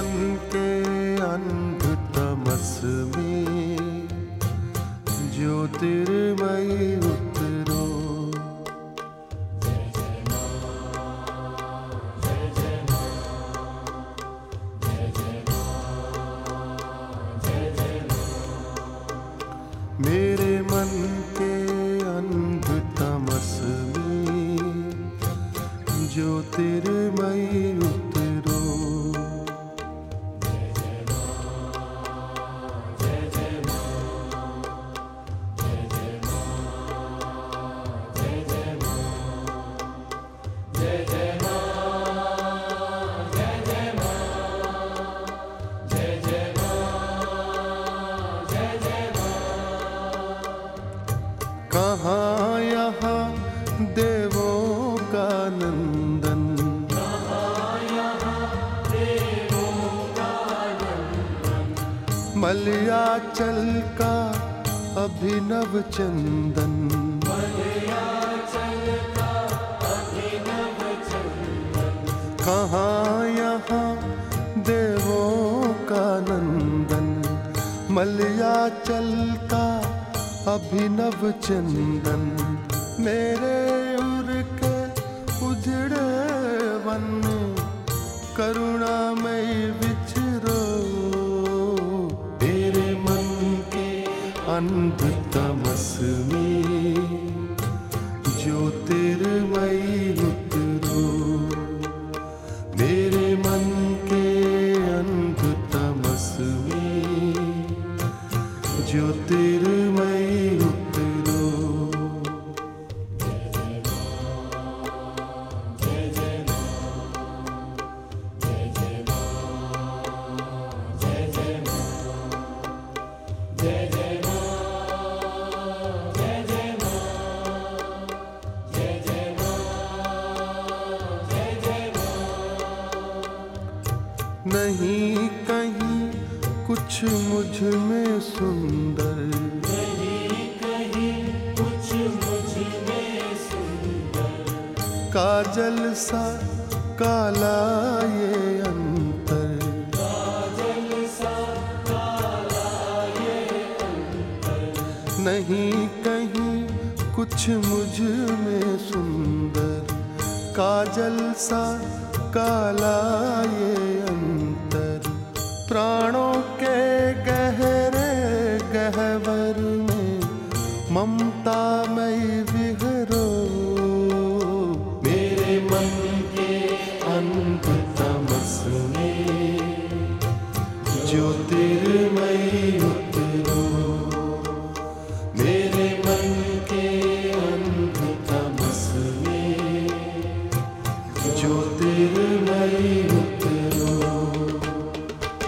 मन के अंध तमस में ज्योतिर्मय कहाँ यहाँ देवों का नंदन। मलयाचल का अभिनव चंदन। कहाँ यहाँ देवों का नंदन। मलयाचल का अभिनव चंदन, मेरे उर के उजड़े वन। में करुणामय विचरो तेरे मन के अंध तमस में ज्योतिर्मय उतरो ज्योतिर्मय उतरो। नहीं कहीं कुछ मुझमें सुंदर। काजल सा काला ये अंतर काजल सा काला ये अंतर। नहीं कहीं कुछ मुझमें सुंदर। काजल सा काला ये अंतर। प्राणों ममता मई विहरो मेरे मन के अंत तमस में ज्योतिर्मयी